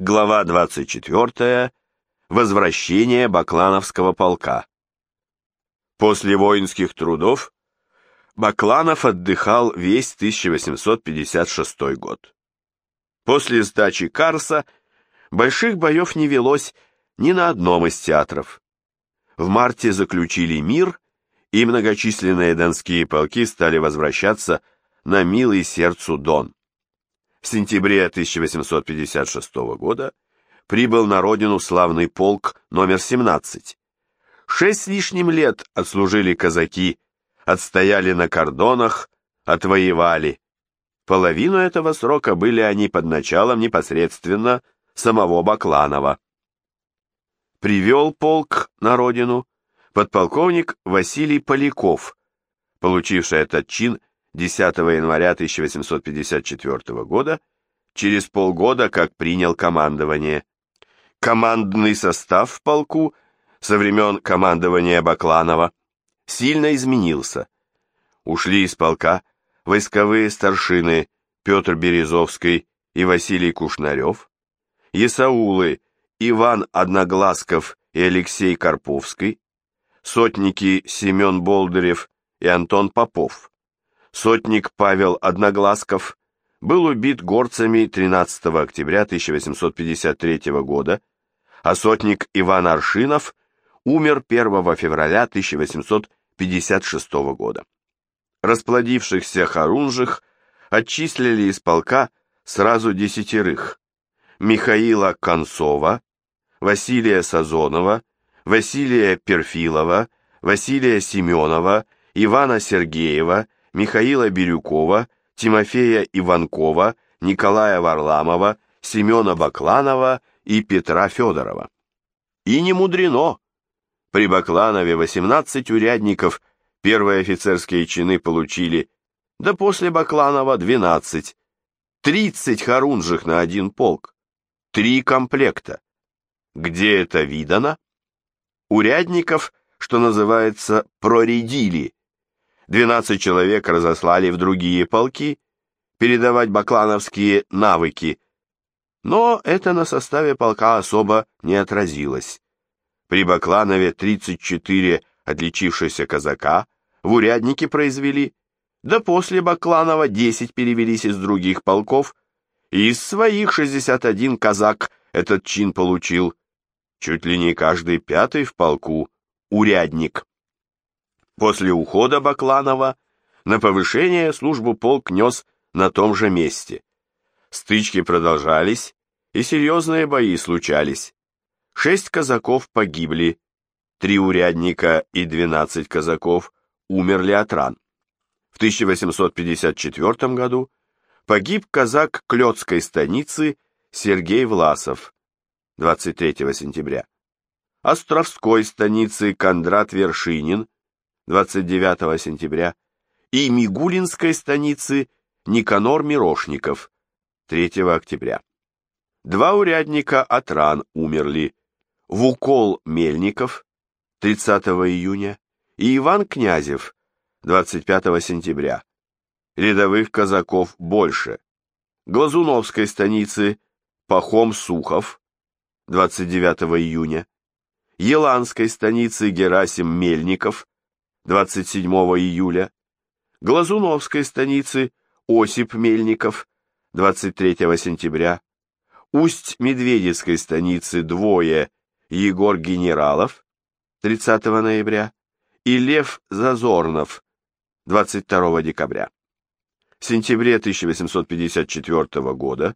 Глава 24. Возвращение Баклановского полка. После воинских трудов Бакланов отдыхал весь 1856 год. После сдачи Карса больших боев не велось ни на одном из театров. В марте заключили мир, и многочисленные донские полки стали возвращаться на милый сердцу Дон в сентябре 1856 года прибыл на родину славный полк номер 17. Шесть лишним лет отслужили казаки, отстояли на кордонах, отвоевали. Половину этого срока были они под началом непосредственно самого Бакланова. Привел полк на родину подполковник Василий Поляков, получивший этот чин 10 января 1854 года, через полгода как принял командование. Командный состав в полку со времен командования Бакланова сильно изменился. Ушли из полка войсковые старшины Петр Березовский и Василий Кушнарев, Есаулы Иван Одноглазков и Алексей Карповский, сотники Семен Болдырев и Антон Попов сотник Павел Одноглазков был убит горцами 13 октября 1853 года, а сотник Иван Аршинов умер 1 февраля 1856 года. Расплодившихся хорунжих отчислили из полка сразу десятерых. Михаила Концова, Василия Сазонова, Василия Перфилова, Василия Семенова, Ивана Сергеева, Михаила Бирюкова, Тимофея Иванкова, Николая Варламова, Семена Бакланова и Петра Федорова. И не мудрено. При Бакланове 18 урядников первые офицерские чины получили, да после Бакланова 12. 30 хорунжих на один полк. Три комплекта. Где это видано? Урядников, что называется, проредили, 12 человек разослали в другие полки передавать баклановские навыки, но это на составе полка особо не отразилось. При Бакланове 34 отличившихся казака в уряднике произвели, да после Бакланова 10 перевелись из других полков, и из своих 61 казак этот чин получил, чуть ли не каждый пятый в полку урядник. После ухода Бакланова на повышение службу полк нес на том же месте. Стычки продолжались, и серьезные бои случались. Шесть казаков погибли, три урядника и двенадцать казаков умерли от ран. В 1854 году погиб казак Клёцкой станицы Сергей Власов 23 сентября, Островской станицы Кондрат Вершинин 29 сентября, и Мигулинской станицы Никанор Мирошников 3 октября. Два урядника от ран умерли, Вукол Мельников 30 июня и Иван Князев 25 сентября. Рядовых казаков больше. Глазуновской станицы Пахом Сухов 29 июня, Еланской станицы Герасим Мельников 27 июля, Глазуновской станицы Осип Мельников 23 сентября, Усть-Медведецкой станицы двое Егор Генералов 30 ноября и Лев Зазорнов 22 декабря. В сентябре 1854 года,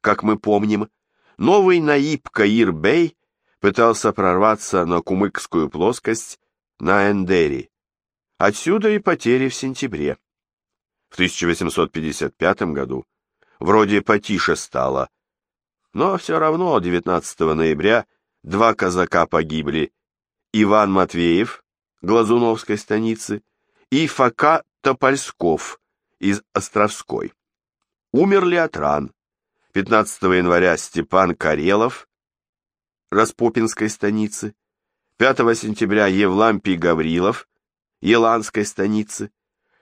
как мы помним, новый наиб Каир-бей пытался прорваться на Кумыкскую плоскость на Эндери. Отсюда и потери в сентябре. В 1855 году вроде потише стало, но все равно 19 ноября два казака погибли, Иван Матвеев, Глазуновской станицы, и Фока Топольсков из Островской. Умерли от ран. 15 января Степан Карелов, Распопинской станицы, 5 сентября Евлампий Гаврилов, Еланской станицы,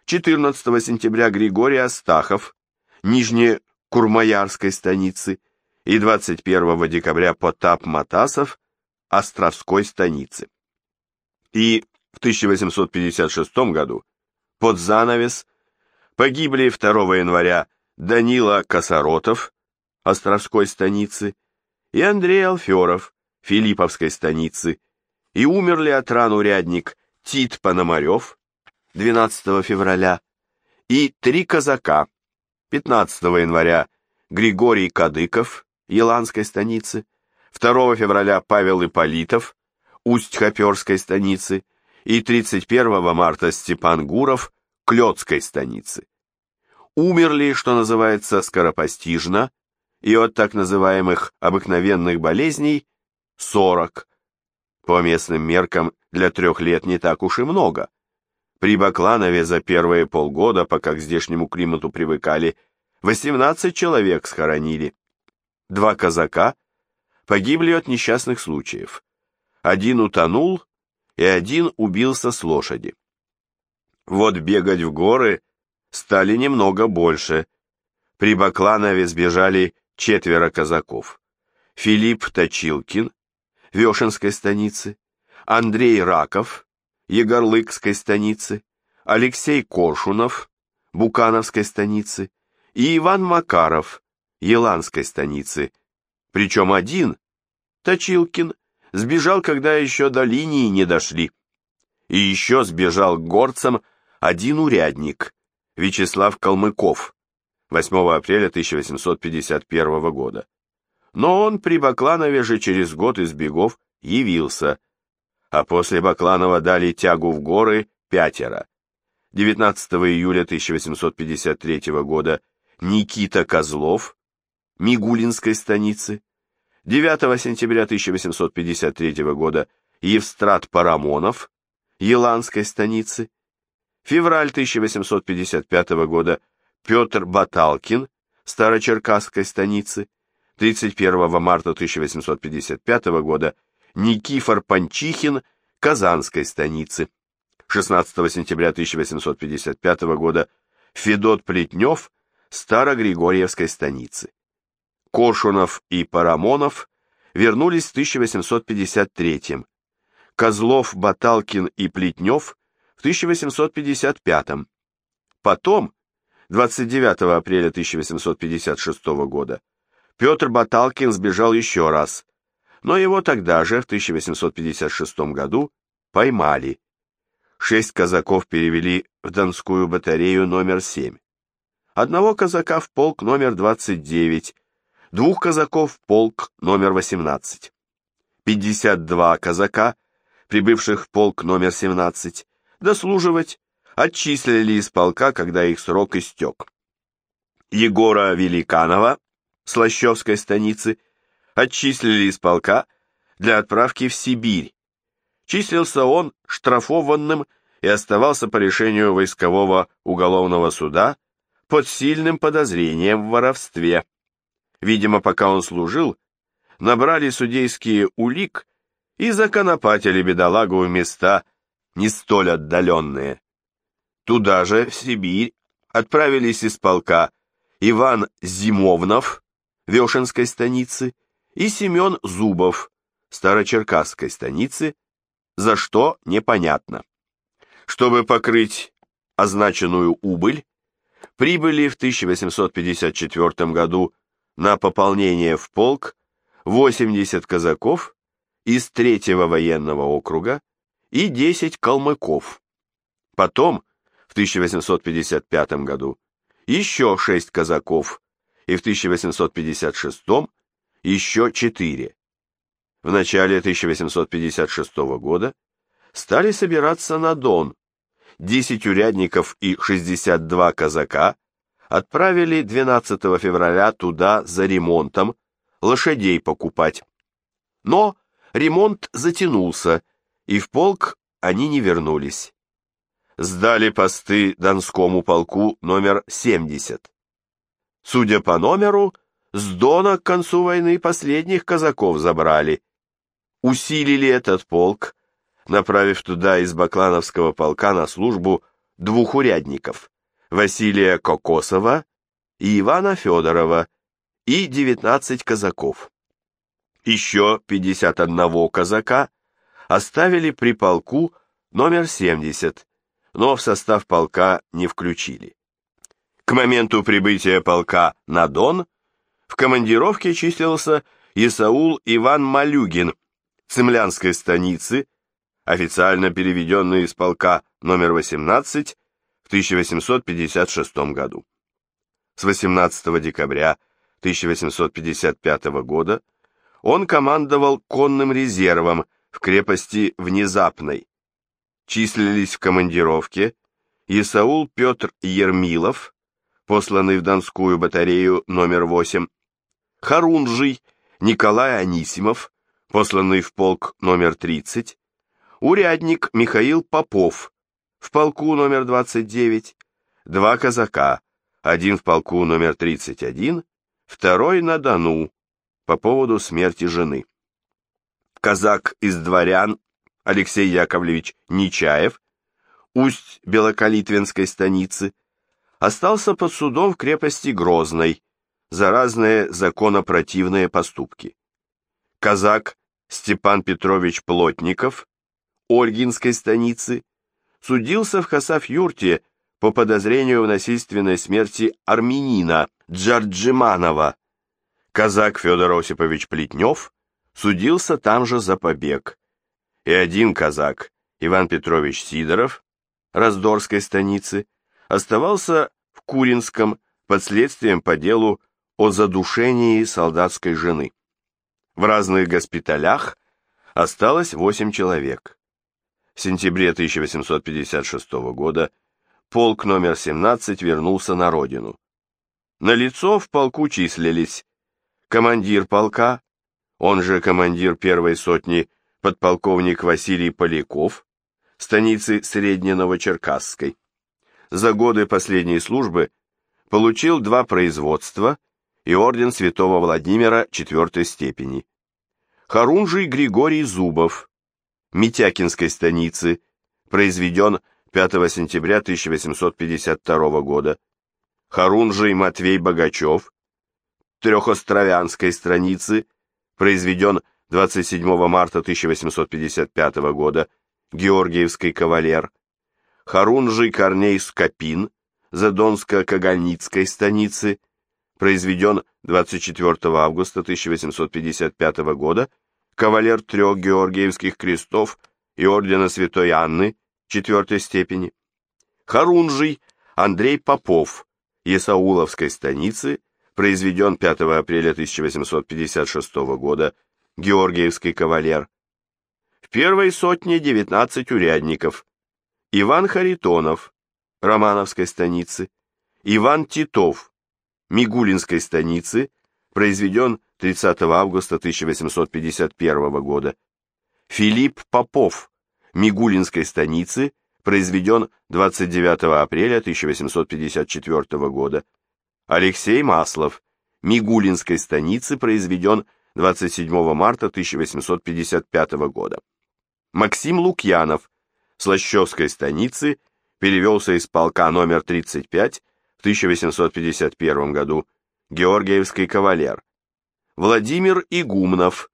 14 сентября Григорий Астахов, Нижнекурмаярской станицы. И 21 декабря Потап Матасов Островской станицы. И в 1856 году под занавес погибли 2 января Данила Косоротов Островской станицы и Андрей Алферов Филипповской станицы, и умерли от ран урядник Тит Пономарев 12 февраля и три казака 15 января Григорий Кадыков Еланской станицы, 2 февраля Павел Ипполитов Усть-Хоперской станицы и 31 марта Степан Гуров Клёцкой станицы. Умерли, что называется, скоропостижно, и от так называемых обыкновенных болезней 40. По местным меркам для трех лет не так уж и много. При Бакланове за первые полгода, пока к здешнему климату привыкали, 18 человек схоронили. Два казака погибли от несчастных случаев. Один утонул, и один убился с лошади. Вот бегать в горы стали немного больше. При Бакланове сбежали четверо казаков. Филипп Точилкин, Вешенской станицы, Андрей Раков, Егорлыкской станицы, Алексей Коршунов, Букановской станицы и Иван Макаров, Еланской станицы. Причем один, Точилкин, сбежал, когда еще до линии не дошли. И еще сбежал к горцам один урядник, Вячеслав Калмыков, 8 апреля 1851 года. Но он при Бакланове же через год из бегов явился, а после Бакланова дали тягу в горы пятеро. 19 июля 1853 года Никита Козлов, Мигулинской станицы, 9 сентября 1853 года Евстрат Парамонов, Еланской станицы, февраль 1855 года Петр Баталкин, Старочеркасской станицы, 31 марта 1855 года Никифор Панчихин, Казанской станицы, 16 сентября 1855 года. Федот Плетнев, Старогригорьевской станицы. Коршунов и Парамонов вернулись в 1853 Козлов, Баталкин и Плетнев в 1855 Потом, 29 апреля 1856 года, Петр Баталкин сбежал еще раз, но его тогда же, в 1856 году, поймали. Шесть казаков перевели в Донскую батарею номер 7 одного казака в полк номер 29, двух казаков в полк номер 18. 52 казака, прибывших в полк номер 17, дослуживать, отчислили из полка, когда их срок истек. Егора Великанова, Слащевской станицы, отчислили из полка для отправки в Сибирь. Числился он штрафованным и оставался по решению войскового уголовного суда под сильным подозрением в воровстве. Видимо, пока он служил, набрали судейские улик и законопатили бедолагу в места не столь отдаленные. Туда же, в Сибирь, отправились из полка Иван Зимовнов, Вешенской станицы, и Семен Зубов, Старочеркасской станицы, за что непонятно. Чтобы покрыть означенную убыль, прибыли в 1854 году на пополнение в полк 80 казаков из третьего военного округа и 10 калмыков. Потом, в 1855 году, еще 6 казаков, и в 1856 еще 4. В начале 1856 года стали собираться на Дон, 10 урядников и 62 казака отправили 12 февраля туда за ремонтом, лошадей покупать. Но ремонт затянулся, и в полк они не вернулись. Сдали посты Донскому полку номер 70. Судя по номеру, с Дона к концу войны последних казаков забрали. Усилили этот полк, направив туда из Баклановского полка на службу двух урядников, Василия Кокосова и Ивана Федорова, и 19 казаков. Еще 51 казака оставили при полку номер 70, но в состав полка не включили. К моменту прибытия полка на Дон в командировке числился Исаул Иван Малюгин Цемлянской станицы, официально переведенный из полка номер 18 в 1856 году. С 18 декабря 1855 года он командовал конным резервом в крепости Внезапной. Числились в командировке Исаул Петр Ермилов, посланный в Донскую батарею номер 8, Харунжий Николай Анисимов, посланный в полк номер 30, урядник Михаил Попов, в полку номер 29, два казака, один в полку номер 31, второй на Дону, по поводу смерти жены. Казак из дворян Алексей Яковлевич Нечаев, усть Белокалитвинской станицы, остался под судом в крепости Грозной за разные законопротивные поступки. Казак Степан Петрович Плотников, Ольгинской станицы, судился в Хасав-Юрте по подозрению в насильственной смерти армянина Джарджиманова, Казак Федор Осипович Плетнев судился там же за побег. И один казак, Иван Петрович Сидоров, Раздорской станицы, оставался в Куринском под следствием по делу о задушении солдатской жены. В разных госпиталях осталось восемь человек. В сентябре 1856 года полк номер 17 вернулся на родину. На лицо в полку числились командир полка, он же командир первой сотни, подполковник Василий Поляков, станицы Средне-Новочеркасской. За годы последней службы получил два производства и орден святого Владимира четвертой степени. Харунжий Григорий Зубов, Митякинской станицы, произведен 5 сентября 1852 года. Харунжий Матвей Богачев, Трехостровянской страницы, произведен 27 марта 1855 года, Георгиевский кавалер, Харунжий Корней Скопин, Задонско-Кагальницкой станицы, произведен 24 августа 1855 года, кавалер трех Георгиевских крестов и ордена Святой Анны, четвертой степени, Харунжий Андрей Попов, Есауловской станицы, произведен 5 апреля 1856 года, Георгиевский кавалер. В первой сотне 19 урядников. Иван Харитонов, Романовской станицы, Иван Титов, Мигулинской станицы, произведен 30 августа 1851 года. Филипп Попов, Мигулинской станицы, произведен 29 апреля 1854 года. Алексей Маслов, Мигулинской станицы, произведен 27 марта 1855 года. Максим Лукьянов, Слащевской станицы, перевелся из полка номер 35 в 1851 году, Георгиевский кавалер. Владимир Игумнов,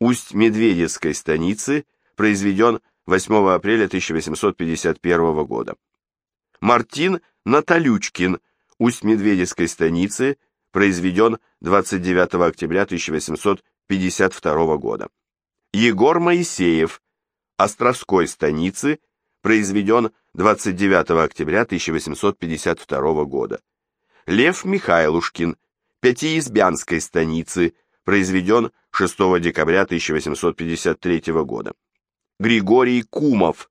Усть-Медведецкой станицы, произведен 8 апреля 1851 года. Мартин Наталючкин, Усть-Медведецкой станицы, произведен 29 октября 1852 года. Егор Моисеев, Островской станицы, произведен 29 октября 1852 года. Лев Михайлушкин, Пятиизбянской станицы, произведен 6 декабря 1853 года. Григорий Кумов,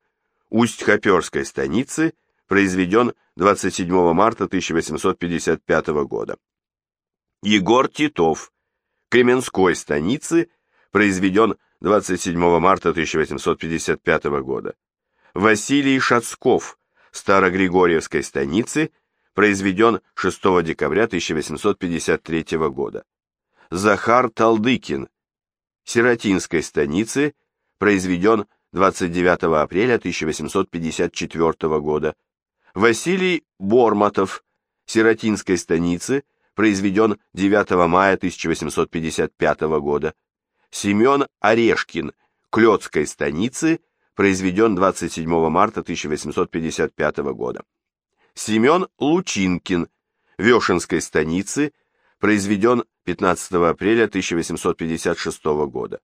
Усть-Хоперской станицы, произведен 27 марта 1855 года. Егор Титов, Кременской станицы, произведен 27 марта 1855 года. Василий Шацков, Старогригорьевской станицы, произведен 6 декабря 1853 года. Захар Талдыкин, Сиротинской станицы, произведен 29 апреля 1854 года. Василий Борматов, Сиротинской станицы, произведен 9 мая 1855 года. Семен Орешкин, Клёцкой станицы, произведен 27 марта 1855 года. Семен Лучинкин, Вешенской станицы, произведен 15 апреля 1856 года.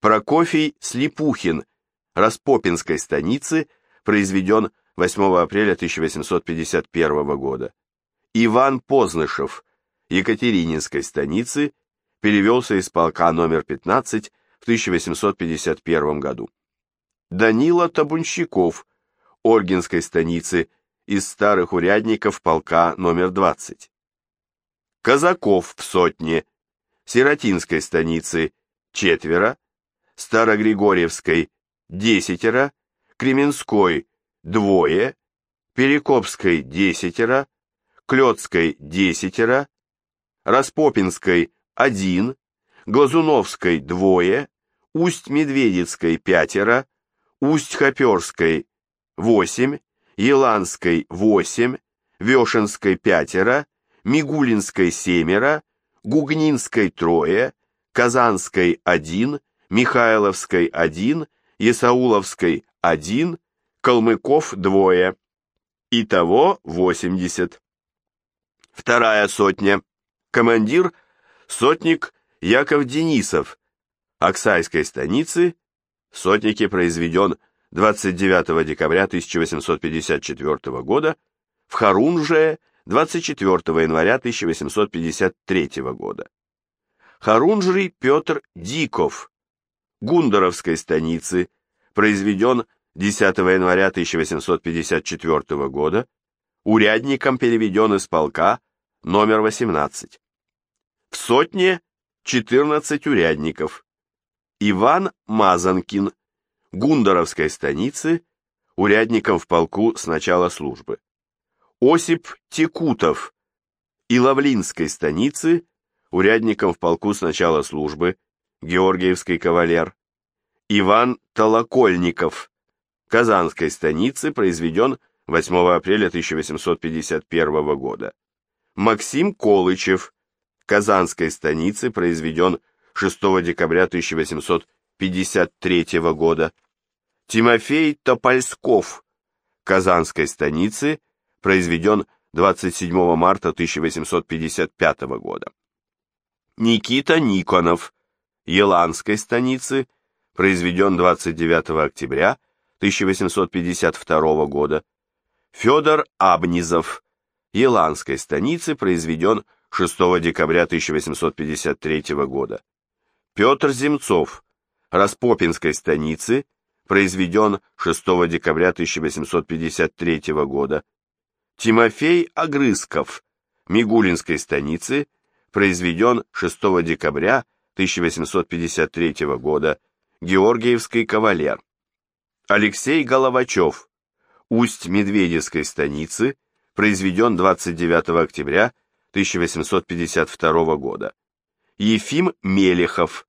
Прокофий Слепухин, Распопинской станицы, произведен 8 апреля 1851 года. Иван Познышев, Екатерининской станицы, перевелся из полка номер 15 в 1851 году. Данила Табунщиков, Ольгинской станицы, из старых урядников полка номер 20. Казаков в сотне, Сиротинской станицы, четверо, Старогригорьевской, десятеро, Кременской, двое, Перекопской, десятеро, Клёцкой, десятеро, Распопинской, один, Глазуновской, двое, Усть-Медведицкой, пятеро, Усть-Хоперской, восемь, Еланской, восемь, Вешенской, пятеро, Мигулинской, семеро, Гугнинской, трое, Казанской, один, Михайловской, один, Есауловской, один, Калмыков, двое. Итого восемьдесят. Вторая сотня. Командир – сотник Яков Денисов, Оксайской станицы, сотники произведен 29 декабря 1854 года, в Харунже 24 января 1853 года. Харунжий Петр Диков, Гундаровской станицы, произведен 10 января 1854 года, урядником переведен из полка номер 18. В сотне 14 урядников. Иван Мазанкин, Гундаровской станицы, урядником в полку с начала службы. Осип Текутов, Иловлинской станицы, урядником в полку с начала службы, Георгиевский кавалер. Иван Толокольников, Казанской станицы, произведен 8 апреля 1851 года. Максим Колычев, Казанской станицы, произведен 6 декабря 1853 года. Тимофей Топольсков, Казанской станицы, произведен 27 марта 1855 года. Никита Никонов, Еланской станицы, произведен 29 октября 1852 года. Федор Абнизов, Еланской станицы, произведен 6 декабря 1853 года. Петр Земцов, Распопинской станицы, произведен 6 декабря 1853 года. Тимофей Огрызков, Мигулинской станицы, произведен 6 декабря 1853 года, Георгиевский кавалер. Алексей Головачев, Усть-Медведевской станицы, произведен 29 октября 1852 года. Ефим Мелехов,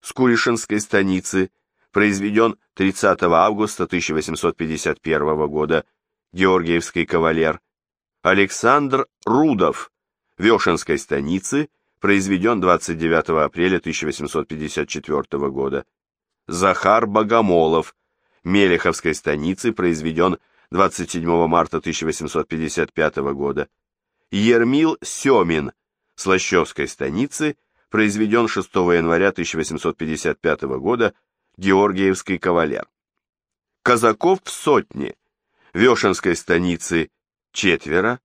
Скуришинской станицы, произведен 30 августа 1851 года, Георгиевский кавалер. Александр Рудов, Вешенской станицы, произведен 29 апреля 1854 года. Захар Богомолов, Мелеховской станицы, произведен 27 марта 1855 года. Ермил Семин, Слащевской станицы, произведен 6 января 1855 года, Георгиевский кавалер. Казаков в сотне, Вешенской станицы четверо,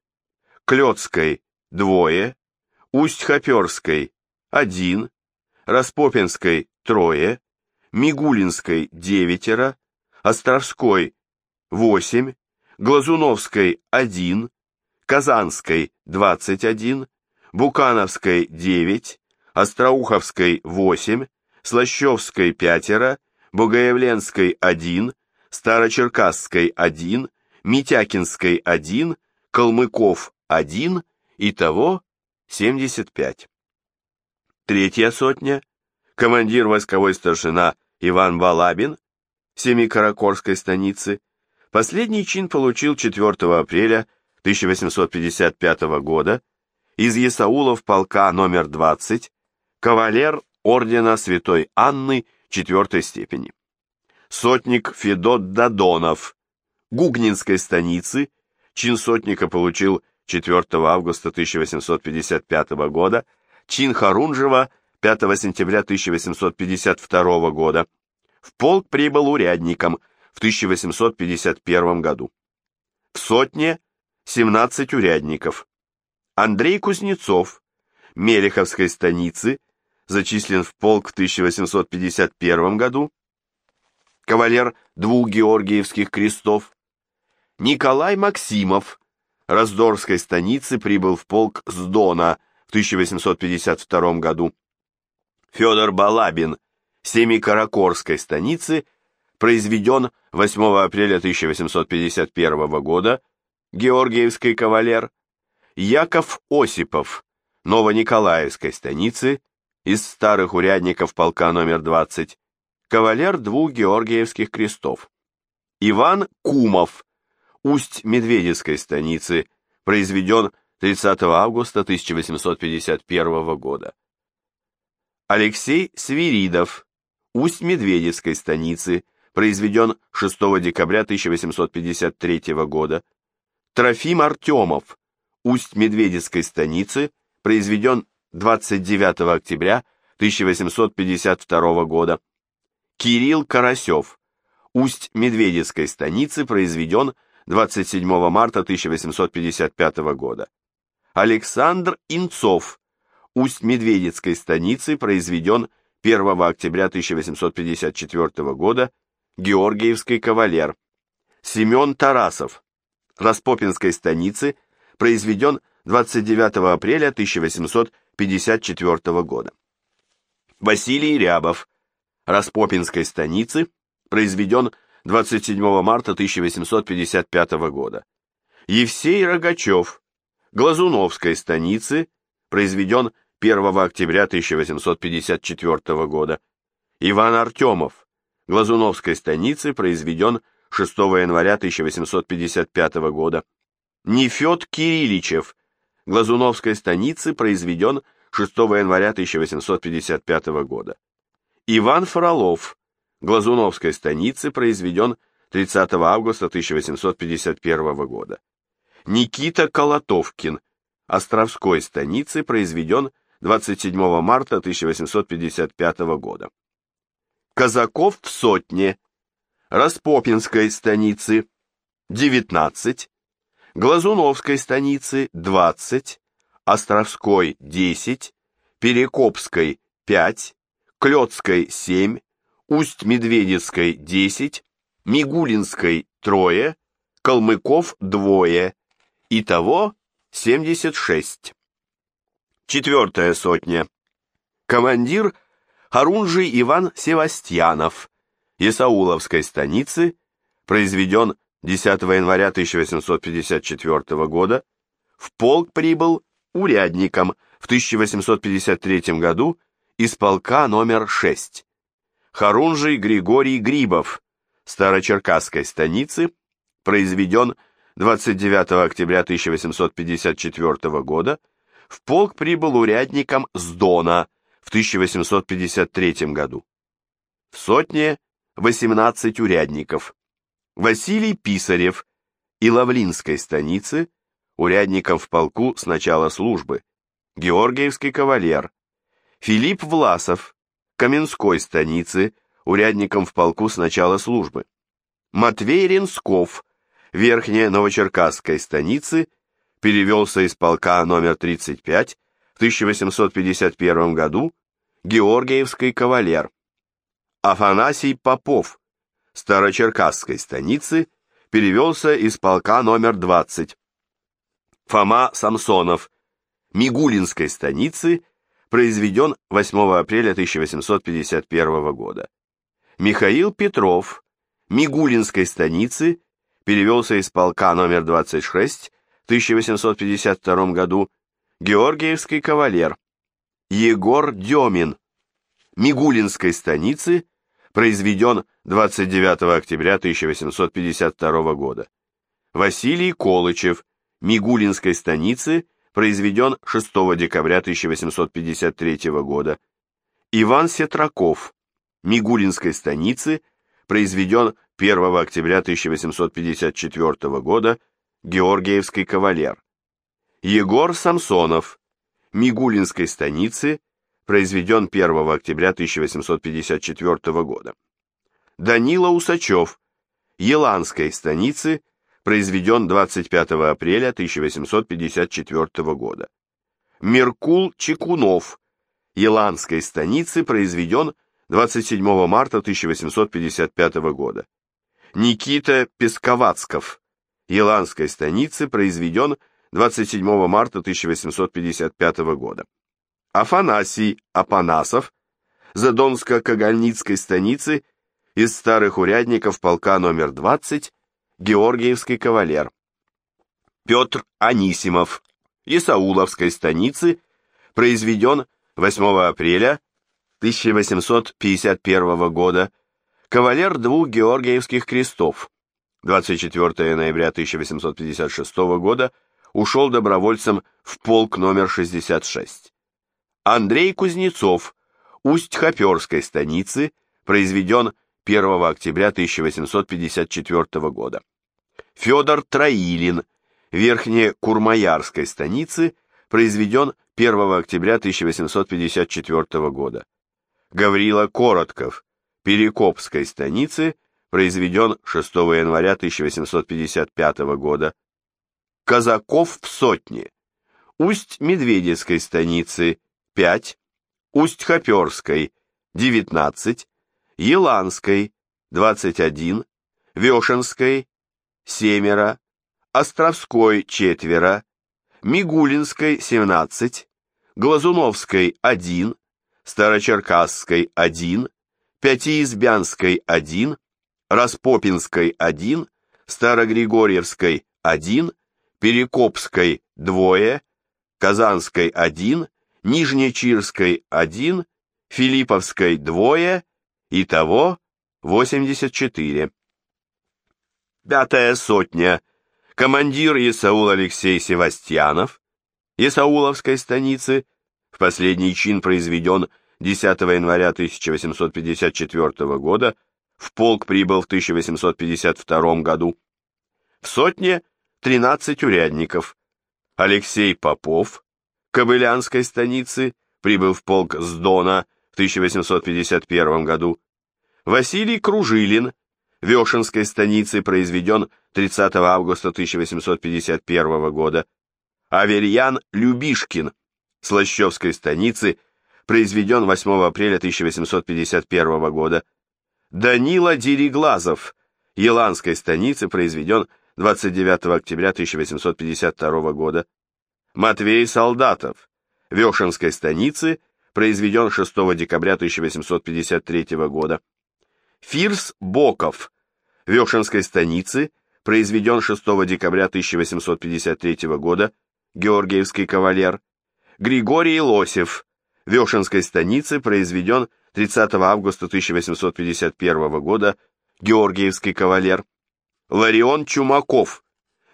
Клёцкой двое, Усть-Хоперской один, Распопинской трое, Мигулинской девятеро, Островской восемь, Глазуновской один, Казанской двадцать один, Букановской девять, Остроуховской восемь, Слащевской пятеро, Богоявленской один, Старочеркасской один, Митякинской один, Калмыков один, итого семьдесят пять. Третья сотня, командир войсковой старшина Иван Балабин, Семикаракорской станицы, последний чин получил 4 апреля 1855 года из Есаулов полка номер 20, кавалер ордена Святой Анны четвертой степени. Сотник Федот Дадонов, Гугнинской станицы, чин сотника получил 4 августа 1855 года, чин Харунжева 5 сентября 1852 года. В полк прибыл урядником в 1851 году. В сотне 17 урядников. Андрей Кузнецов, Мелеховской станицы, зачислен в полк в 1851 году. Кавалер двух Георгиевских крестов. Николай Максимов, Раздорской станицы, прибыл в полк с Дона в 1852 году. Федор Балабин, Семикаракорской станицы, произведен 8 апреля 1851 года, Георгиевский кавалер, Яков Осипов, Новониколаевской станицы, из старых урядников полка номер 20, кавалер двух Георгиевских крестов. Иван Кумов, Усть-Медведецкой станицы, произведен 30 августа 1851 года. Алексей Свиридов, Усть-Медведецкой станицы, произведен 6 декабря 1853 года. Трофим Артемов, Усть-Медведецкой станицы, произведен 29 октября 1852 года. Кирилл Карасев, Усть-Медведецкой станицы, произведен 27 марта 1855 года. Александр Инцов, Усть-Медведецкой станицы, произведен 1 октября 1854 года, Георгиевский кавалер. Семен Тарасов, Распопинской станицы, произведен 29 апреля 1854 года. Василий Рябов, Распопинской станицы, произведен 27 марта 1855 года. Евсей Рогачев, Глазуновской станицы, произведен 1 октября 1854 года. Иван Артемов, Глазуновской станицы, произведен 6 января 1855 года. Нефед Кирилличев, Глазуновской станицы, произведен 6 января 1855 года. Иван Фролов, Глазуновской станицы, произведен 30 августа 1851 года. Никита Колотовкин, Островской станицы, произведен 27 марта 1855 года. Казаков в сотне, Распопинской станицы, 19, Глазуновской станицы 20, Островской 10, Перекопской 5, Клёцкой 7, Усть-Медведецкой 10, Мигулинской трое, Калмыков двое, итого 76. Четвертая сотня. Командир Харунжий Иван Севастьянов, Исауловской станицы, произведен 10 января 1854 года, в полк прибыл урядником в 1853 году из полка номер 6. Харунжий Григорий Грибов, Старочеркасской станицы, произведен 29 октября 1854 года, в полк прибыл урядником с Дона в 1853 году. В сотне 18 урядников, Василий Писарев и Лавлинской станицы, урядником в полку с начала службы, Георгиевский кавалер, Филипп Власов, Каменской станицы, урядником в полку с начала службы, Матвей Ренсков, Верхняя Новочеркасской станицы, перевелся из полка номер 35 в 1851 году, Георгиевский кавалер, Афанасий Попов, Старочеркасской станицы перевелся из полка номер 20. Фома Самсонов, Мигулинской станицы, произведен 8 апреля 1851 года. Михаил Петров, Мигулинской станицы, перевелся из полка номер 26 в 1852 году, Георгиевский кавалер. Егор Демин, Мигулинской станицы, произведен 29 октября 1852 года. Василий Колычев, Мигулинской станицы, произведен 6 декабря 1853 года. Иван Сетраков, Мигулинской станицы, произведен 1 октября 1854 года, Георгиевский кавалер. Егор Самсонов, Мигулинской станицы, произведен 1 октября 1854 года. Данила Усачев, Еланской станицы, произведен 25 апреля 1854 года. Меркул Чекунов, Еланской станицы, произведен 27 марта 1855 года. Никита Песковацков, Еланской станицы, произведен 27 марта 1855 года. Афанасий Апанасов, Задонско-Кагальницкой станицы, из старых урядников полка номер 20, Георгиевский кавалер. Петр Анисимов, Исауловской станицы, произведен 8 апреля 1851 года, кавалер двух Георгиевских крестов. 24 ноября 1856 года ушел добровольцем в полк номер 66. Андрей Кузнецов, Усть-Хоперской станицы, произведен 1 октября 1854 года. Федор Троилин, Верхне-Курмаярской станицы, произведен 1 октября 1854 года. Гаврила Коротков, Перекопской станицы, произведен 6 января 1855 года. Казаков в сотне. Усть-Медведецкой станицы 5, Усть-Хоперской 19, Еланской 21, Вешенской семеро, Островской четверо, Мигулинской 17, Глазуновской 1, Старочеркасской 1, Пятиизбянской 1, Распопинской 1, Старогригорьевской 1, Перекопской двое, Казанской 1, Нижнечирской 1, Филипповской двое, итого 84. Пятая сотня. Командир Исаул Алексей Севастьянов, Исауловской станицы, в последний чин произведен 10 января 1854 года, в полк прибыл в 1852 году. В сотне 13 урядников. Алексей Попов, Кобылянской станицы, прибыл в полк с Дона в 1851 году. Василий Кружилин, Вешенской станицы, произведен 30 августа 1851 года. Аверьян Любишкин, Слащевской станицы, произведен 8 апреля 1851 года. Данила Дереглазов, Еланской станицы, произведен 29 октября 1852 года. Матвей Солдатов, Вешенской станицы, произведен 6 декабря 1853 года. Фирс Боков, Вешенской станицы, произведен 6 декабря 1853 года, Георгиевский кавалер. Григорий Лосев, Вешенской станицы, произведен 30 августа 1851 года, Георгиевский кавалер. Ларион Чумаков,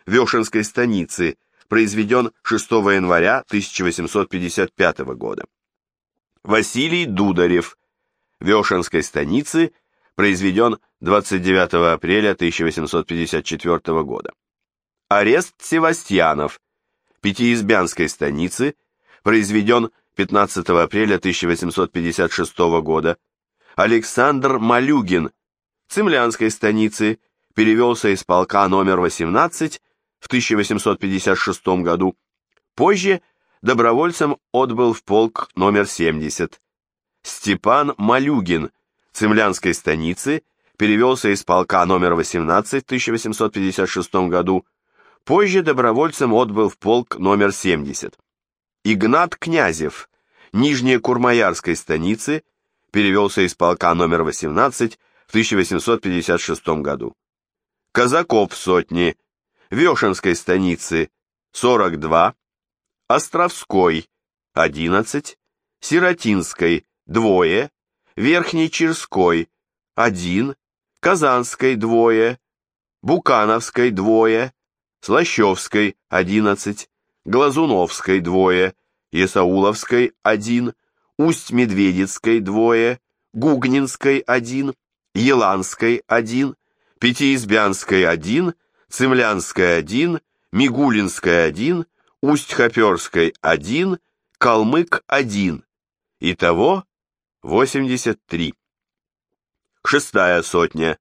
Вешенской станицы, произведен 6 января 1855 года. Василий Дударев, Вешенской станицы, произведен 29 апреля 1854 года. Арест Севастьянов, Пятиизбянской станицы, произведен 15 апреля 1856 года. Александр Малюгин, Цемлянской станицы, перевелся из полка номер 18 в 1856 году. Позже добровольцем отбыл в полк номер 70. Степан Малюгин, Цемлянской станицы, перевелся из полка номер 18 в 1856 году, позже добровольцем отбыл в полк номер 70. Игнат Князев, Нижнекурмаярской станицы, перевелся из полка номер 18 в 1856 году. Казаков сотни, Вешенской станицы 42, Островской 11, Сиротинской 2, Верхнечерской 1, Казанской 2, Букановской 2, Слащевской 11, Глазуновской 2, Есауловской 1, Усть-Медведицкой 2, Гугнинской 1, Еланской 1, Пятиизбянской 1, Цемлянская 1, Мигулинская 1, Усть-Хоперской 1, Калмык 1. Итого 83. Шестая сотня.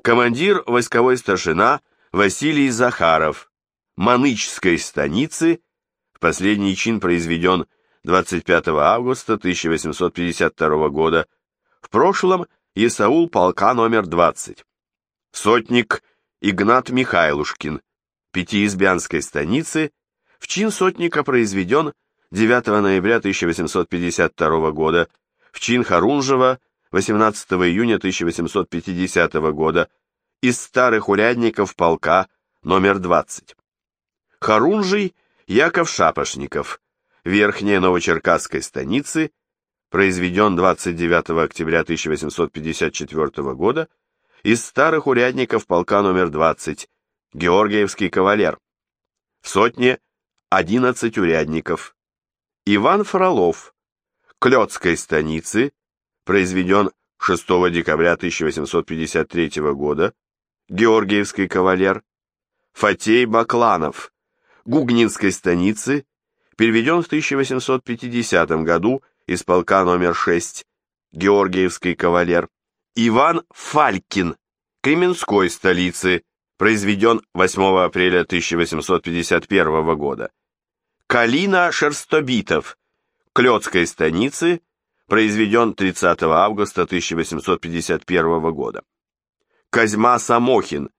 Командир войсковой старшина Василий Захаров. Манычской станицы. Последний чин произведен 25 августа 1852 года. В прошлом Исаул полка номер 20. Сотник Игнат Михайлушкин, Пятиизбянской станицы, в чин сотника произведен 9 ноября 1852 года, в чин Харунжева 18 июня 1850 года, из старых урядников полка номер 20. Харунжий Яков Шапошников, Верхняя Новочеркасской станицы, произведен 29 октября 1854 года, из старых урядников полка номер 20, Георгиевский кавалер. В сотне 11 урядников. Иван Фролов, Клёцкой станицы, произведен 6 декабря 1853 года, Георгиевский кавалер. Фатей Бакланов, Гугнинской станицы, переведен в 1850 году из полка номер 6, Георгиевский кавалер. Иван Фалькин, Кременской столицы, произведен 8 апреля 1851 года. Калина Шерстобитов, Клёцкой станицы, произведен 30 августа 1851 года. Козьма Самохин,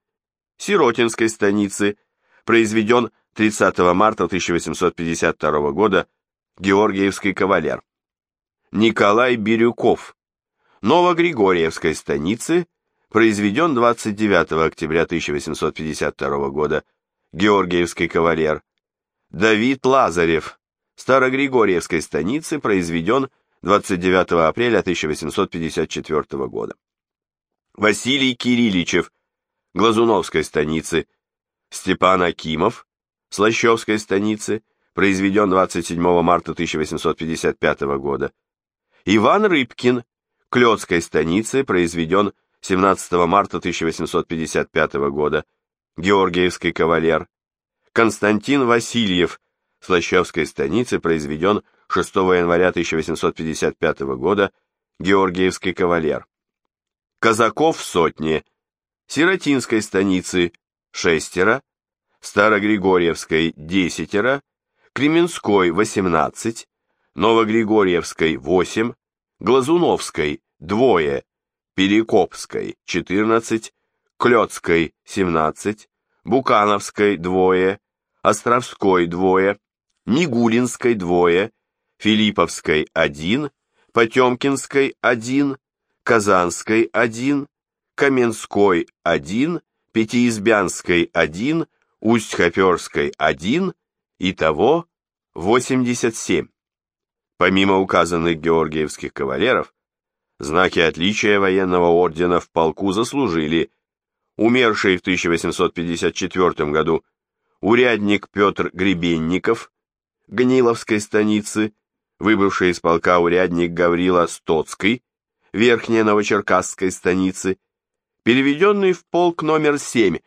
Сиротинской станицы, произведен 30 марта 1852 года, Георгиевский кавалер. Николай Бирюков, Новогригорьевской станицы, произведен 29 октября 1852 года, Георгиевский кавалер. Давид Лазарев, Старогригорьевской станицы, произведен 29 апреля 1854 года. Василий Кирилличев, Глазуновской станицы, Степан Акимов, Слащевской станицы, произведен 27 марта 1855 года. Иван Рыбкин, Клёцкой станицы, произведен 17 марта 1855 года. Георгиевский кавалер. Константин Васильев, Слащевской станицы, произведен 6 января 1855 года. Георгиевский кавалер. Казаков сотни. Сиротинской станицы, шестеро, Старогригорьевской – десятеро, Кременской – восемнадцать, Новогригорьевской – восемь, Глазуновской – двое, Перекопской – четырнадцать, Клёцкой – семнадцать, Букановской – двое, Островской – двое, Мигулинской – двое, Филипповской – один, Потемкинской – один, Казанской – один, Каменской – один, Пятиизбянской – один, Усть-Хоперской – 1, итого 87. Помимо указанных георгиевских кавалеров, знаки отличия военного ордена в полку заслужили. Умерший в 1854 году урядник Петр Гребенников, Гниловской станицы, выбывший из полка урядник Гаврила Стоцкий, Верхняя Новочеркасской станицы, переведенный в полк номер 7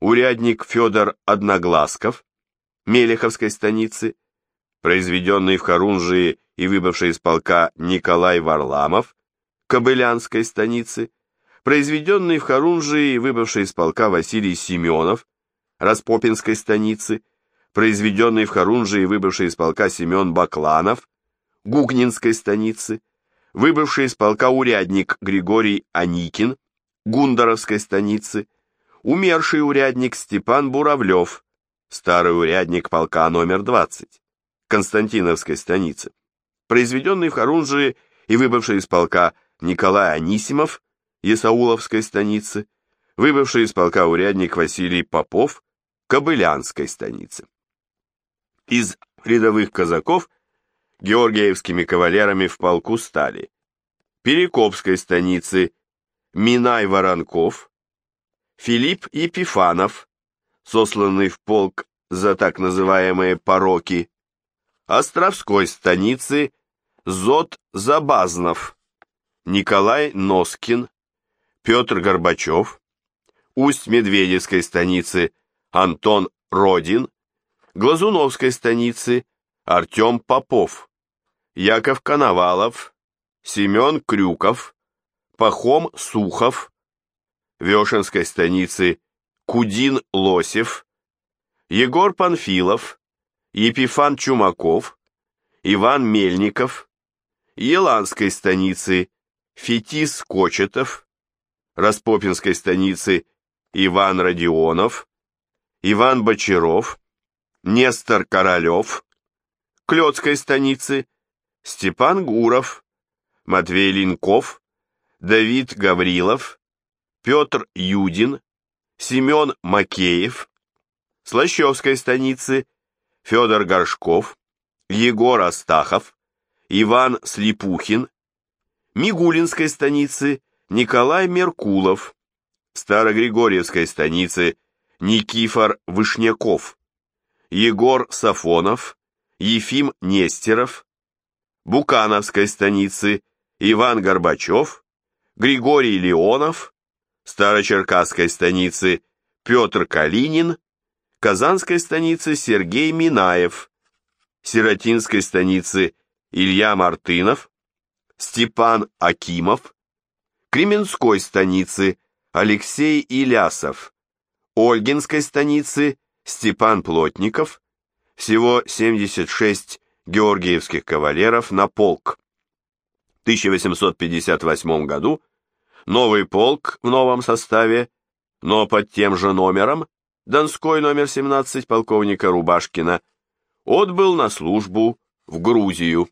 урядник Федор Одногласков, Мелеховской станицы, произведенный в Харунжии и выбывший из полка Николай Варламов, Кобылянской станицы, произведенный в Харунжии выбывший из полка Василий Семенов, Распопинской станицы, произведенный в Харунжии выбывший из полка Семен Бакланов, Гугнинской станицы, выбывший из полка урядник Григорий Аникин, Гундаровской станицы, умерший урядник Степан Буравлев, старый урядник полка номер 20, Константиновской станицы, произведенный в Харунжии и выбывший из полка Николай Анисимов, Есауловской станицы, выбывший из полка урядник Василий Попов, Кобылянской станицы. Из рядовых казаков георгиевскими кавалерами в полку стали Перекопской станицы Минай Воронков, Филипп Епифанов, сосланный в полк за так называемые пороки, Островской станицы Зод Забазнов, Николай Носкин, Петр Горбачев, Усть-Медведевской станицы Антон Родин, Глазуновской станицы Артем Попов, Яков Коновалов, Семен Крюков, Пахом Сухов, Вешенской станицы Кудин Лосев, Егор Панфилов, Епифан Чумаков, Иван Мельников, Еланской станицы Фетис Кочетов, Распопинской станицы Иван Родионов, Иван Бочаров, Нестор Королев, Клёцкой станицы Степан Гуров, Матвей Линков, Давид Гаврилов, Петр Юдин, Семен Макеев, Слащевской станицы Федор Горшков, Егор Астахов, Иван Слепухин, Мигулинской станицы Николай Меркулов, Старогригорьевской станицы Никифор Вышняков, Егор Сафонов, Ефим Нестеров, Букановской станицы Иван Горбачев, Григорий Леонов, Старочеркасской станицы Петр Калинин, Казанской станицы Сергей Минаев, Сиротинской станицы Илья Мартынов, Степан Акимов, Кременской станицы Алексей Илясов, Ольгинской станицы Степан Плотников, всего 76 георгиевских кавалеров на полк. В 1858 году новый полк в новом составе, но под тем же номером, Донской номер 17 полковника Рубашкина, отбыл на службу в Грузию.